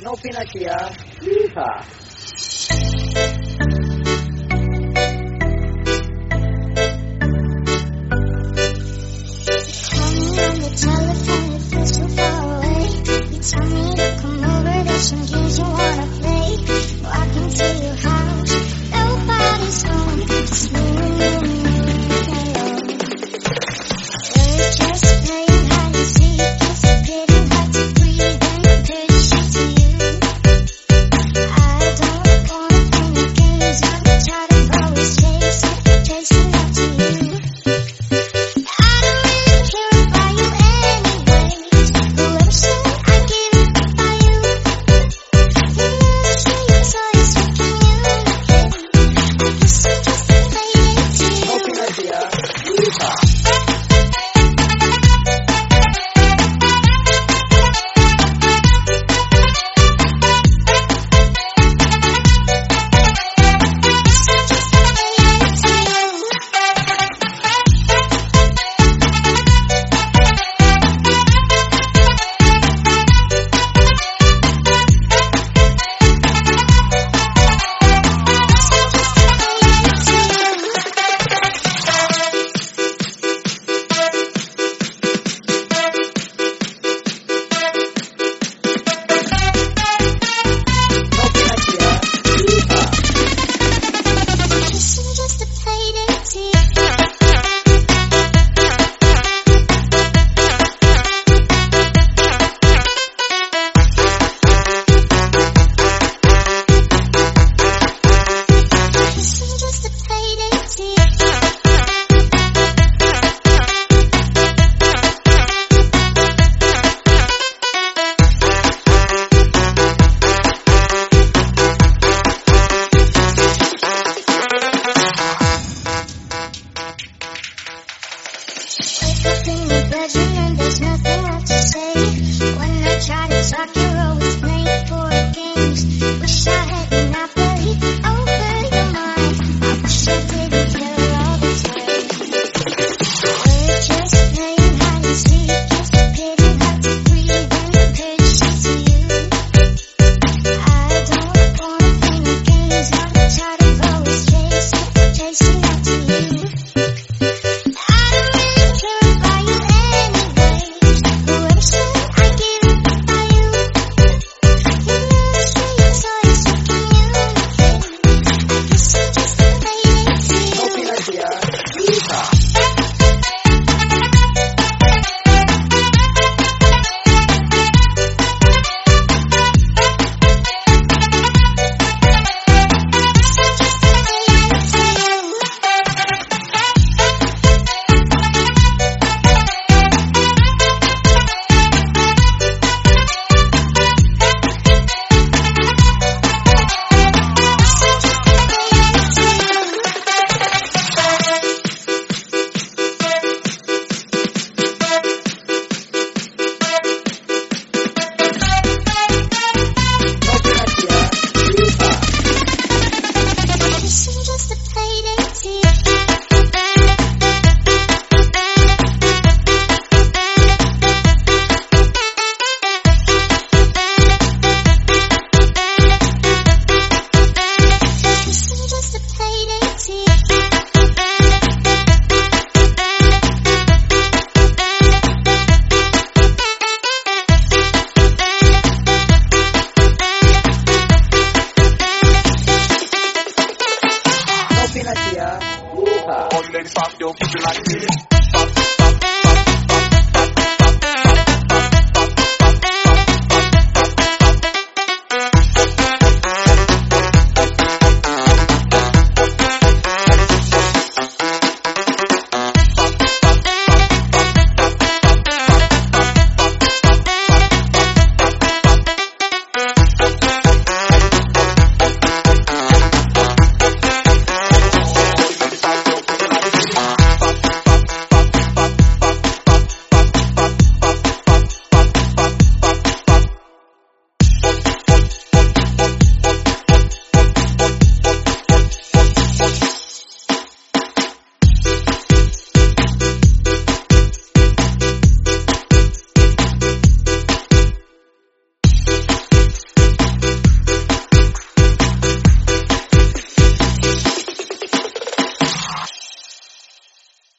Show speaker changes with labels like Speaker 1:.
Speaker 1: No ¿ah? Hija.
Speaker 2: as you have. feel like